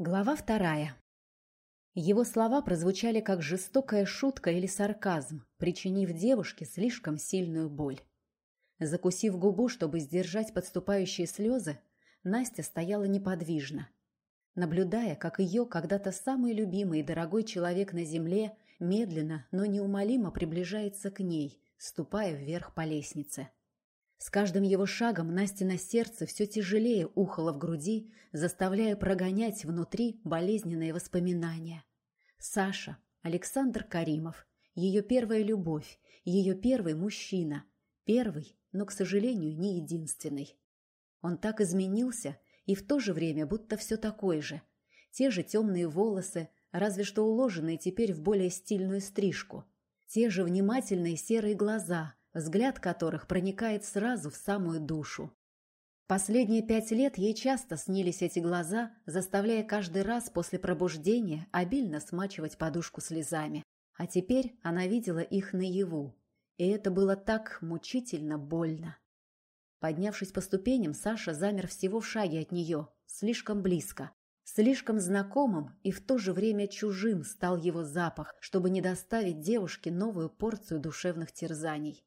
Глава вторая. Его слова прозвучали как жестокая шутка или сарказм, причинив девушке слишком сильную боль. Закусив губу, чтобы сдержать подступающие слезы, Настя стояла неподвижно, наблюдая, как ее когда-то самый любимый и дорогой человек на земле медленно, но неумолимо приближается к ней, ступая вверх по лестнице. С каждым его шагом Насте на сердце все тяжелее ухало в груди, заставляя прогонять внутри болезненные воспоминания. Саша, Александр Каримов, ее первая любовь, ее первый мужчина, первый, но, к сожалению, не единственный. Он так изменился и в то же время будто все такой же. Те же темные волосы, разве что уложенные теперь в более стильную стрижку. Те же внимательные серые глаза, взгляд которых проникает сразу в самую душу. Последние пять лет ей часто снились эти глаза, заставляя каждый раз после пробуждения обильно смачивать подушку слезами. А теперь она видела их наяву, и это было так мучительно больно. Поднявшись по ступеням, Саша замер всего в шаге от нее, слишком близко. Слишком знакомым и в то же время чужим стал его запах, чтобы не доставить девушке новую порцию душевных терзаний.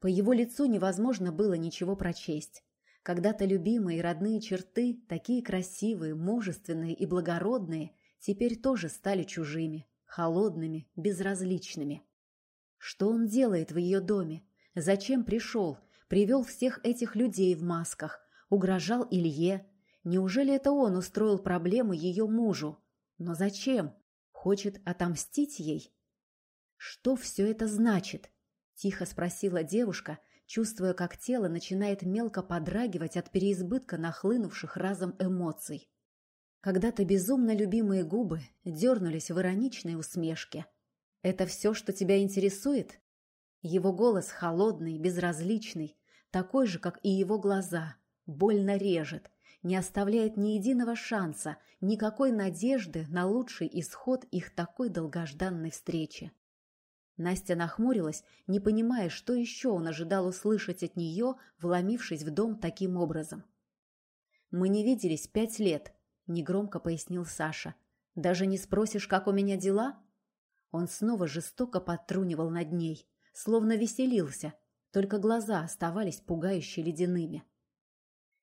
По его лицу невозможно было ничего прочесть. Когда-то любимые и родные черты, такие красивые, мужественные и благородные, теперь тоже стали чужими, холодными, безразличными. Что он делает в ее доме? Зачем пришел? Привел всех этих людей в масках, угрожал Илье. Неужели это он устроил проблему ее мужу? Но зачем? Хочет отомстить ей? Что все это значит? Тихо спросила девушка, чувствуя, как тело начинает мелко подрагивать от переизбытка нахлынувших разом эмоций. Когда-то безумно любимые губы дернулись в ироничной усмешке. «Это все, что тебя интересует?» Его голос холодный, безразличный, такой же, как и его глаза, больно режет, не оставляет ни единого шанса, никакой надежды на лучший исход их такой долгожданной встречи. Настя нахмурилась, не понимая, что еще он ожидал услышать от нее, вломившись в дом таким образом. «Мы не виделись пять лет», — негромко пояснил Саша. «Даже не спросишь, как у меня дела?» Он снова жестоко подтрунивал над ней, словно веселился, только глаза оставались пугающе ледяными.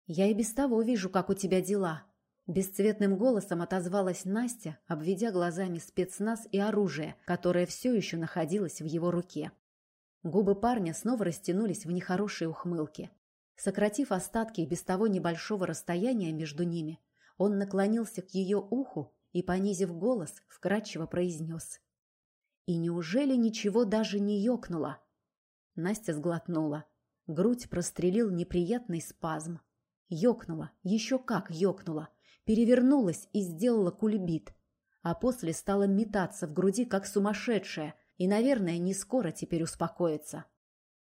«Я и без того вижу, как у тебя дела», Бесцветным голосом отозвалась Настя, обведя глазами спецназ и оружие, которое все еще находилось в его руке. Губы парня снова растянулись в нехорошей ухмылке. Сократив остатки без того небольшого расстояния между ними, он наклонился к ее уху и, понизив голос, вкрадчиво произнес. «И неужели ничего даже не ёкнуло?» Настя сглотнула. Грудь прострелил неприятный спазм. Ёкнула, еще как ёкнула, перевернулась и сделала кульбит, а после стала метаться в груди, как сумасшедшая, и, наверное, не скоро теперь успокоится.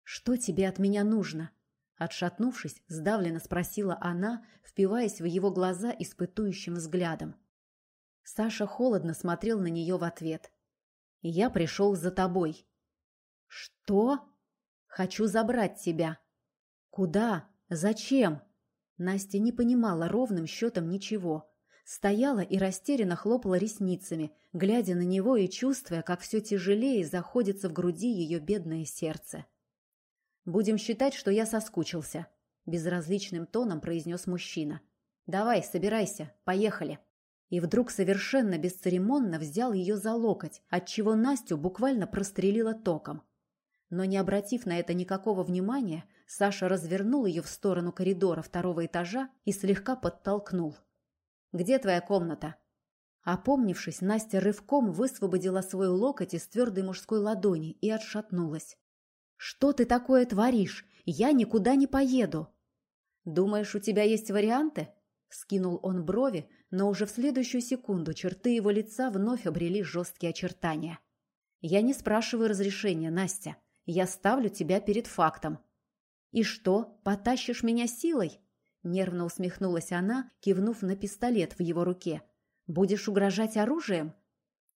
«Что тебе от меня нужно?» Отшатнувшись, сдавленно спросила она, впиваясь в его глаза испытующим взглядом. Саша холодно смотрел на нее в ответ. «Я пришел за тобой». «Что?» «Хочу забрать тебя». «Куда? Зачем?» Настя не понимала ровным счетом ничего. Стояла и растерянно хлопала ресницами, глядя на него и чувствуя, как все тяжелее заходится в груди ее бедное сердце. «Будем считать, что я соскучился», — безразличным тоном произнес мужчина. «Давай, собирайся, поехали». И вдруг совершенно бесцеремонно взял ее за локоть, отчего Настю буквально прострелила током. Но не обратив на это никакого внимания, Саша развернул ее в сторону коридора второго этажа и слегка подтолкнул. «Где твоя комната?» Опомнившись, Настя рывком высвободила свой локоть из твердой мужской ладони и отшатнулась. «Что ты такое творишь? Я никуда не поеду!» «Думаешь, у тебя есть варианты?» Скинул он брови, но уже в следующую секунду черты его лица вновь обрели жесткие очертания. «Я не спрашиваю разрешения, Настя. Я ставлю тебя перед фактом. «И что, потащишь меня силой?» Нервно усмехнулась она, кивнув на пистолет в его руке. «Будешь угрожать оружием?»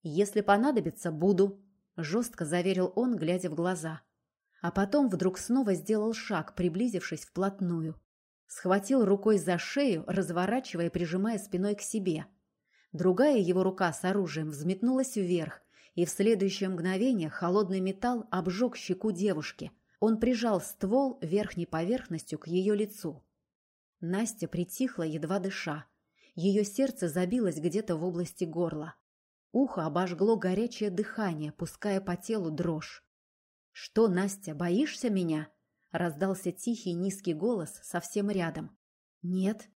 «Если понадобится, буду», — жестко заверил он, глядя в глаза. А потом вдруг снова сделал шаг, приблизившись вплотную. Схватил рукой за шею, разворачивая и прижимая спиной к себе. Другая его рука с оружием взметнулась вверх, и в следующее мгновение холодный металл обжег щеку девушки. Он прижал ствол верхней поверхностью к ее лицу. Настя притихла, едва дыша. Ее сердце забилось где-то в области горла. Ухо обожгло горячее дыхание, пуская по телу дрожь. «Что, Настя, боишься меня?» — раздался тихий низкий голос совсем рядом. «Нет».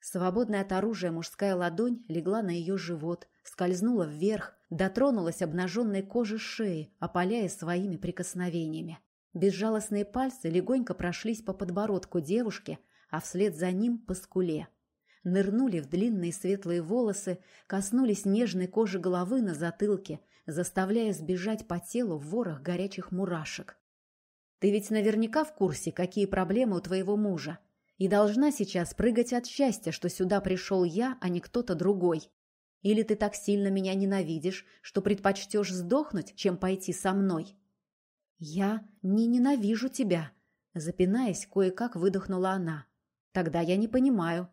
Свободная от оружия мужская ладонь легла на ее живот, скользнула вверх, дотронулась обнаженной кожи шеи, опаляя своими прикосновениями. Безжалостные пальцы легонько прошлись по подбородку девушки, а вслед за ним по скуле. Нырнули в длинные светлые волосы, коснулись нежной кожи головы на затылке, заставляя сбежать по телу в ворох горячих мурашек. «Ты ведь наверняка в курсе, какие проблемы у твоего мужа, и должна сейчас прыгать от счастья, что сюда пришел я, а не кто-то другой. Или ты так сильно меня ненавидишь, что предпочтешь сдохнуть, чем пойти со мной?» «Я не ненавижу тебя», — запинаясь, кое-как выдохнула она. «Тогда я не понимаю».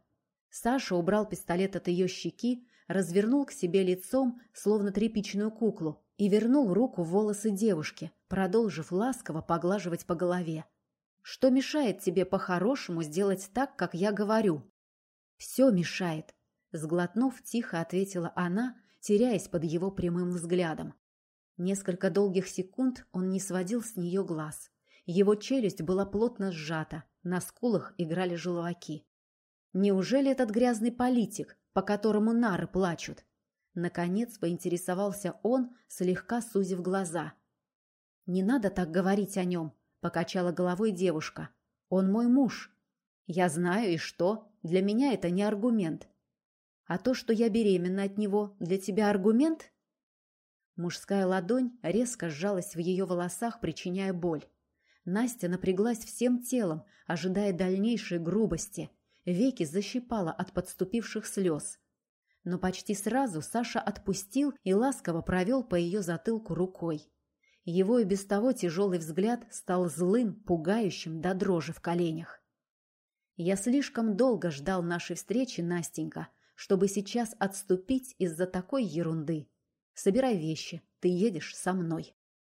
Саша убрал пистолет от ее щеки, развернул к себе лицом, словно тряпичную куклу, и вернул руку в волосы девушки, продолжив ласково поглаживать по голове. «Что мешает тебе по-хорошему сделать так, как я говорю?» «Все мешает», — сглотнув, тихо ответила она, теряясь под его прямым взглядом. Несколько долгих секунд он не сводил с нее глаз. Его челюсть была плотно сжата, на скулах играли желваки. Неужели этот грязный политик, по которому нары плачут? Наконец поинтересовался он, слегка сузив глаза. «Не надо так говорить о нем», — покачала головой девушка. «Он мой муж. Я знаю, и что? Для меня это не аргумент. А то, что я беременна от него, для тебя аргумент?» Мужская ладонь резко сжалась в ее волосах, причиняя боль. Настя напряглась всем телом, ожидая дальнейшей грубости. Веки защипала от подступивших слез. Но почти сразу Саша отпустил и ласково провел по ее затылку рукой. Его и без того тяжелый взгляд стал злым, пугающим до дрожи в коленях. «Я слишком долго ждал нашей встречи, Настенька, чтобы сейчас отступить из-за такой ерунды. Собирай вещи, ты едешь со мной».